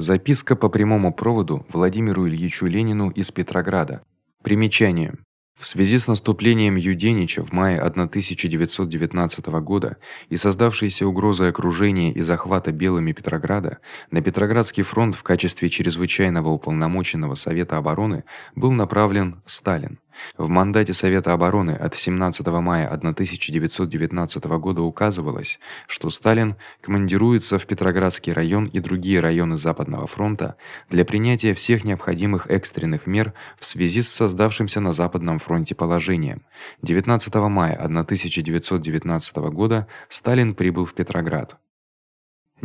Записка по прямому проводу Владимиру Ильичу Ленину из Петрограда. Примечание: в связи с наступлением Юденича в мае 1919 года и создавшейся угрозой окружения и захвата белыми Петрограда, на Петроградский фронт в качестве чрезвычайного уполномоченного Совета обороны был направлен Сталин. В мандате Совета обороны от 17 мая 1919 года указывалось, что Сталин командируется в Петроградский район и другие районы Западного фронта для принятия всех необходимых экстренных мер в связи с создавшимся на Западном фронте положением. 19 мая 1919 года Сталин прибыл в Петроград.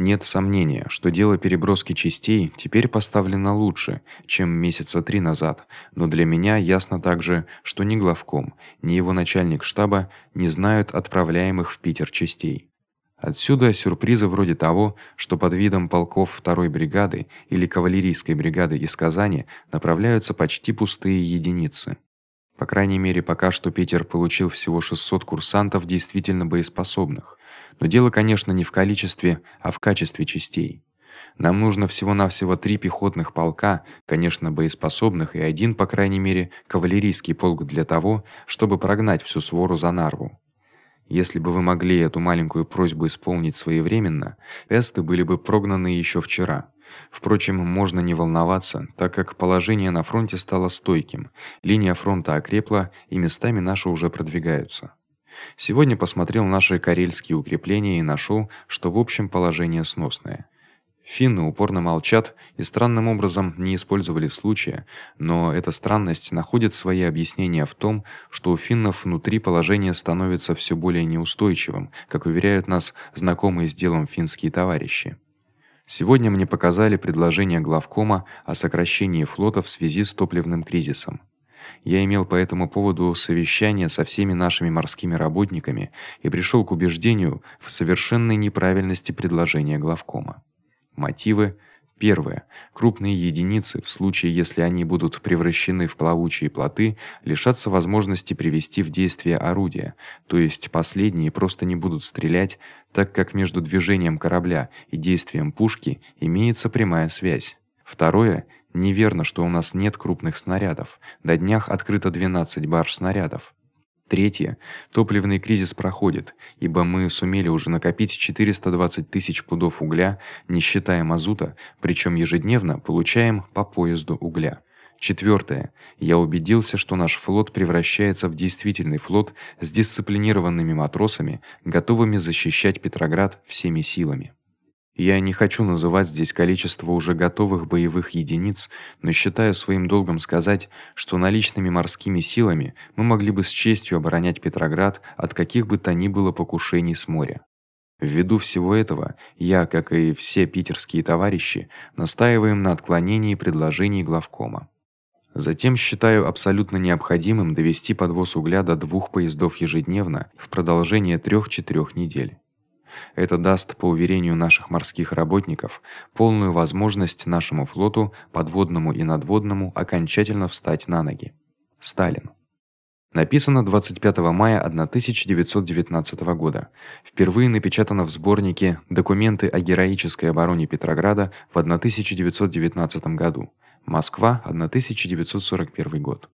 Нет сомнения, что дело переброски частей теперь поставлено лучше, чем месяца три назад, но для меня ясно также, что ни главком, ни его начальник штаба не знают отправляемых в Питер частей. Отсюда сюрпризы вроде того, что под видом полков второй бригады или кавалерийской бригады из Казани направляются почти пустые единицы. По крайней мере, пока что Питер получил всего 600 курсантов действительно боеспособных. Но дело, конечно, не в количестве, а в качестве частей. Нам нужно всего-навсего три пехотных полка, конечно, боеспособных, и один, по крайней мере, кавалерийский полк для того, чтобы прогнать всю свору за Нарву. Если бы вы могли эту маленькую просьбу исполнить своевременно, эсты были бы прогнаны еще вчера. Впрочем, можно не волноваться, так как положение на фронте стало стойким. Линия фронта окрепла, и местами наши уже продвигаются. Сегодня посмотрел наши карельские укрепления и нашел, что в общем положение сносное. Финны упорно молчат и странным образом не использовали случая, но эта странность находит свои объяснения в том, что у финнов внутри положение становится всё более неустойчивым, как уверяют нас знакомые с делом финские товарищи. Сегодня мне показали предложение главкома о сокращении флота в связи с топливным кризисом. Я имел по этому поводу совещание со всеми нашими морскими работниками и пришёл к убеждению в совершенной неправильности предложения главкома. Мотивы Первое. Крупные единицы, в случае, если они будут превращены в плавучие плоты, лишатся возможности привести в действие орудия, то есть последние просто не будут стрелять, так как между движением корабля и действием пушки имеется прямая связь. Второе. Неверно, что у нас нет крупных снарядов. На днях открыто 12 барж снарядов. Третье. Топливный кризис проходит, ибо мы сумели уже накопить 420 тысяч пудов угля, не считая мазута, причём ежедневно получаем по поезду угля. Четвёртое. Я убедился, что наш флот превращается в действительный флот с дисциплинированными матросами, готовыми защищать Петроград всеми силами. Я не хочу называть здесь количество уже готовых боевых единиц, но считаю своим долгом сказать, что наличными морскими силами мы могли бы с честью оборонять Петроград от каких бы то ни было покушений с моря. Ввиду всего этого, я, как и все питерские товарищи, настаиваем на отклонении предложений главкома. Затем считаю абсолютно необходимым довести подвоз угля до двух поездов ежедневно в продолжение 3-4 недель. Это даст, по уверению наших морских работников, полную возможность нашему флоту, подводному и надводному, окончательно встать на ноги. Сталин. Написано 25 мая 1919 года. Впервые напечатано в сборнике Документы о героической обороне Петрограда в 1919 году. Москва, 1941 год.